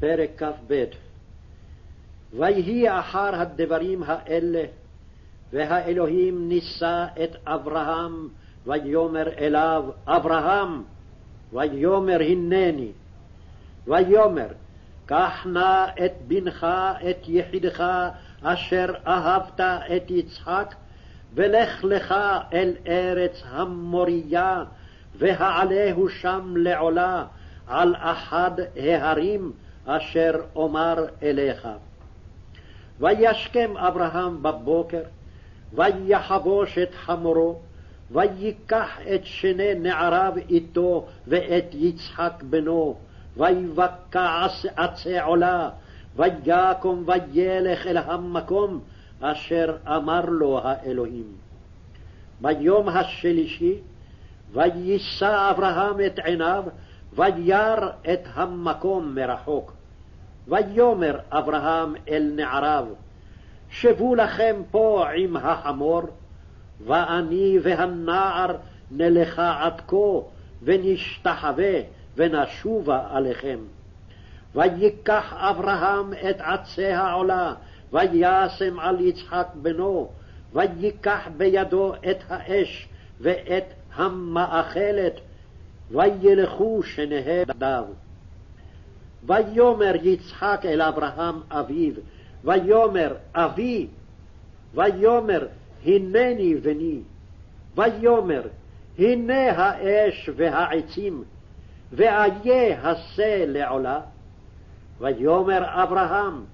פרק כ"ב. ויהי אחר הדברים האלה, והאלוהים נישא את אברהם, ויאמר אליו, אברהם, ויאמר הנני, ויאמר, קח נא את בנך, את יחידך, אשר אהבת את יצחק, ולך לך אל ארץ המוריה, והעלהו שם לעולה, על אחד ההרים אשר אומר אליך. וישכם אברהם בבוקר, ויחבוש את חמורו, ויקח את שני נעריו איתו ואת יצחק בנו, ויבקע עצי עולה, ויקום וילך אל המקום אשר אמר לו האלוהים. ביום השלישי ויישא אברהם את עיניו, וירא את המקום מרחוק. ויאמר אברהם אל נעריו, שבו לכם פה עם החמור, ואני והנער נלכה עד כה, ונשתחווה, ונשובה עליכם. ויקח אברהם את עצי העולה, וישם על יצחק בנו, ויקח בידו את האש ואת המאכלת, וילכו שניהם ידיו. ויאמר יצחק אל אברהם אביו, ויאמר אבי, ויאמר הנני בני, ויאמר הנה האש והעצים, ואיה השה לעולה. ויאמר אברהם,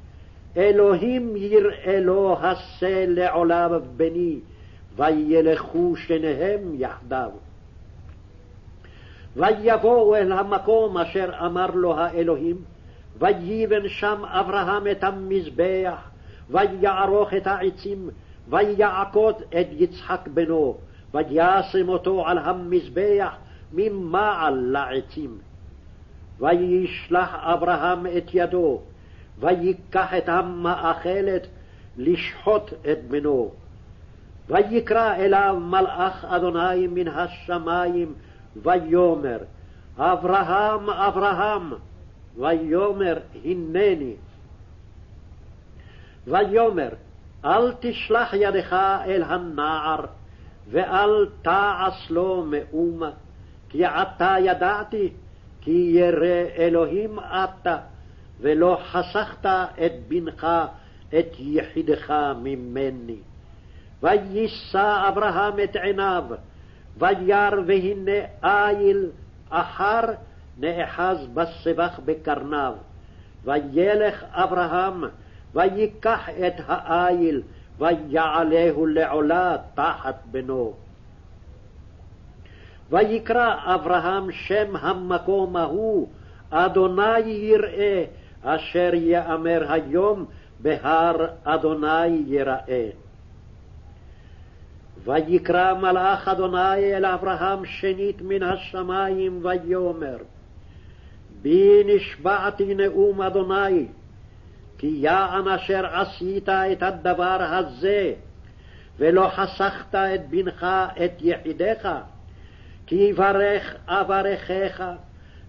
אלוהים יראה לו השה לעולה בני, וילכו שניהם יחדיו. ויבואו אל המקום אשר אמר לו האלוהים, ויבן שם אברהם את המזבח, ויערוך את העצים, ויעקוד את יצחק בנו, וישם אותו על המזבח ממעל לעצים. וישלח אברהם את ידו, ויקח את המאכלת לשחוט את בנו. ויקרא אליו מלאך אדוני מן השמים, ויאמר, אברהם, אברהם, ויאמר, הנני. ויאמר, אל תשלח ידך אל הנער, ואל תעש לו מאומה, כי עתה ידעתי, כי ירא אלוהים אתה, ולא חסכת את בנך, את יחידך ממני. ויישא אברהם את עיניו, וירא והנה איל אחר נאחז בסבך בקרניו. וילך אברהם, ויקח את האיל, ויעלהו לעולה תחת בנו. ויקרא אברהם שם המקום ההוא, אדוני יראה, אשר יאמר היום בהר אדוני יראה. ויקרא מלאך אדוני אל אברהם שנית מן השמים, ויאמר, בי נשבעתי נאום אדוני, כי יען אשר עשית את הדבר הזה, ולא חסכת את בנך את יחידך, כי יברך אברכך,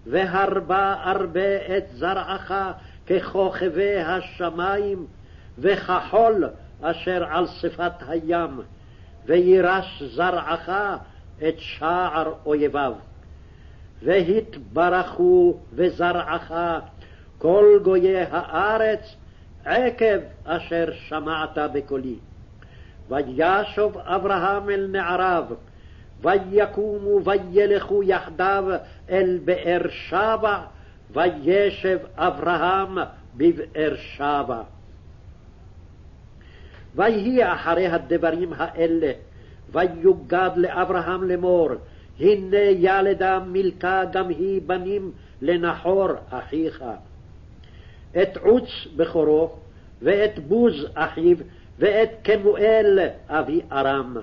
והרבה ארבה את זרעך ככוכבי השמים, וכחול אשר על שפת הים. וירש זרעך את שער אויביו. והתברכו וזרעך כל גויי הארץ עקב אשר שמעת בקולי. וישוב אברהם אל נעריו, ויקומו וילכו יחדיו אל באר שבע, וישב אברהם בבאר שבע. ויהי אחרי הדברים האלה, ויוגד לאברהם לאמור, הנה ילדה מילכה גם היא בנים לנחור אחיך. את עוץ בכורו, ואת בוז אחיו, ואת כמואל אבי ארם,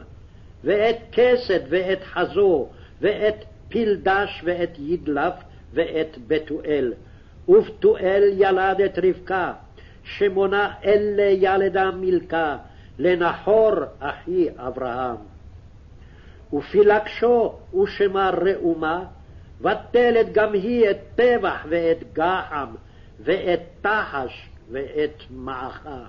ואת כסד ואת חזו, ואת פלדש ואת ידלף, ואת בתואל. ובתואל ילד את רבקה, שמונה אלה ילדה מילכה, לנחור אחי אברהם. ופילגשו ושמה ראומה, ותלת גם היא את טבח ואת גחם, ואת תחש ואת מעכה.